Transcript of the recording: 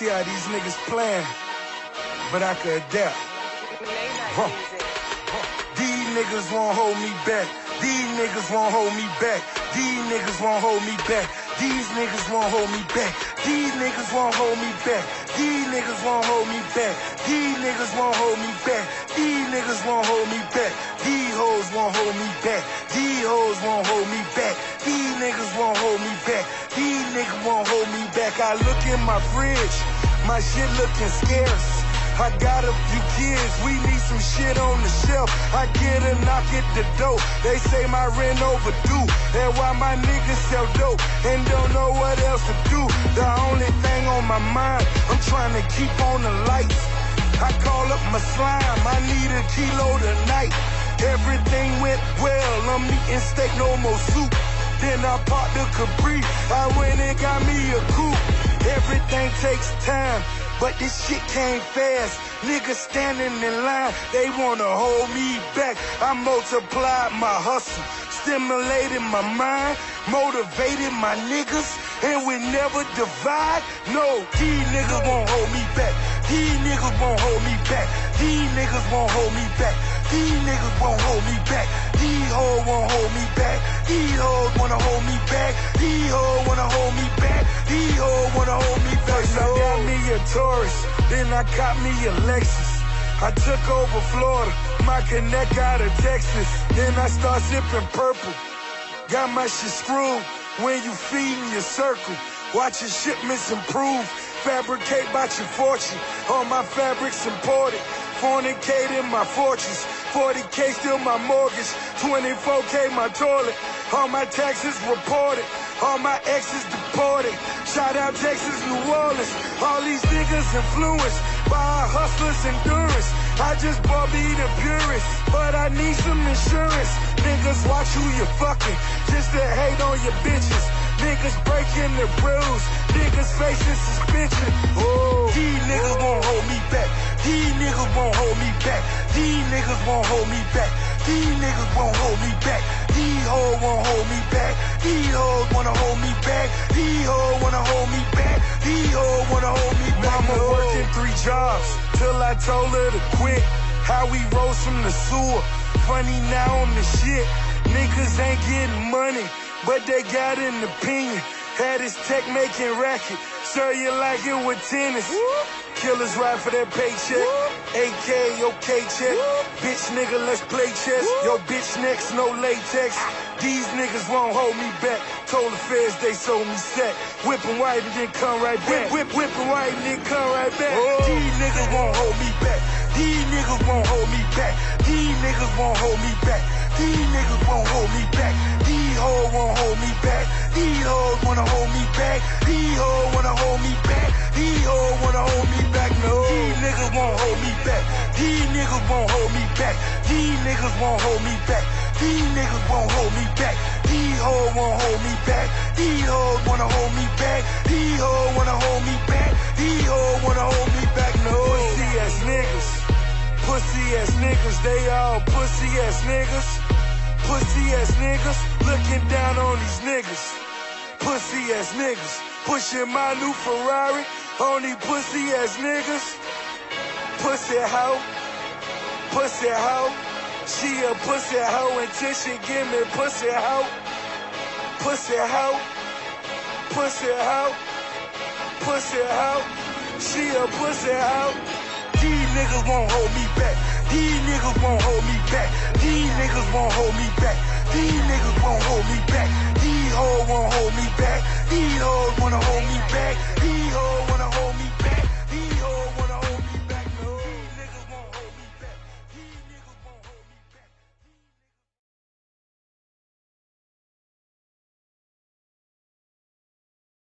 see how these niggas playing, but I could adapt. Huh. These niggas won't hold me back. These niggas won't hold me back. These niggas won't hold me back. These niggas won't hold me back. These niggas won't hold me back. These niggas won't hold me back. These niggas won't hold me back. These niggas won't hold me back. These hoes won't hold me back. These hoes won't hold me back. These niggas won't hold me back. Niggas won't hold me back. I look in my fridge, my shit looking scarce. I got a few kids, we need some shit on the shelf. I get a knock at the door, they say my rent overdue. And why my niggas sell dope and don't know what else to do. The only thing on my mind, I'm trying to keep on the lights. I call up my slime, I need a kilo tonight. Everything went well, I'm eating steak, no more soup. Then I popped the Capri, I takes time, but this shit came fast. Niggas standing in line, they wanna hold me back. I multiplied my hustle, stimulated my mind, motivated my niggas, and we never divide. No, these niggas won't hold me back. These niggas won't hold me back. These niggas won't hold me back. These niggas won't hold me back. These hoes won't hold me back. These hoes wanna hold me back. These hoes Taurus, then I got me a Lexus. I took over Florida, my connect out of Texas. Then I start sipping purple. Got my shit screwed when you feeding your circle. Watch your shipments improve. Fabricate about your fortune. All my fabrics imported. Fornicating my fortress. 40k still my mortgage. 24k my toilet. All my taxes reported. All my exes deported. Shout out Texas, New Orleans. All these niggas influenced by our hustlers' endurance. I just bought me the purest, but I need some insurance. Niggas watch who you fucking, just to hate on your bitches. Niggas breaking the rules, niggas facing suspension. Oh, these niggas won't hold me back. These niggas won't hold me back. These niggas won't hold me back. These niggas won't hold me back. Won't hold me back. These hoes wanna hold me back. These hoes wanna hold me back. These hoes wanna hold me back. Mama working three jobs till I told her to quit. How we rose from the sewer. Funny now I'm the shit. Niggas ain't getting money, but they got an opinion. Had his tech making racket. Sir, you like it with tennis. Killers ride for that paycheck. AK, okay check. Bitch nigga, let's play chess. Yo, bitch next, no latex. These niggas won't hold me back. Told the feds they sold me set. Whipping white and then come right back. Whip, whip, whipping white and then come right back. These niggas won't hold me back. These niggas won't hold me back. These niggas won't hold me back. These niggas won't hold me back. These hoes won't hold me back. These hoes wanna hold me back. These hoes wanna hold me back. These hoes wanna hold me back. No, these niggas won't hold me back. These niggas won't hold me back. These niggas won't hold me back. These niggas won't hold me back. These hoes won't hold me back. These hoes wanna hold me back. These hoes wanna hold me back. These hoes wanna hold me back. No, pussy ass niggas. Pussy ass niggas. They all pussy ass niggas. Pussy ass niggas. Looking down on these niggas. Pussy ass niggas. Pushing my new Ferrari. On these pussy ass niggas. Pussy hoe. Pussy hoe. She a pussy hoe until she give me pussy hoe. Pussy hoe. Pussy hoe. Pussy hoe. She a pussy hoe. These niggas won't hold me back. These niggas won't hold me back. These niggas won't hold me back. These niggas won't hold me back. These hoes won't he-ho wanna hold me back. He-ho wanna hold me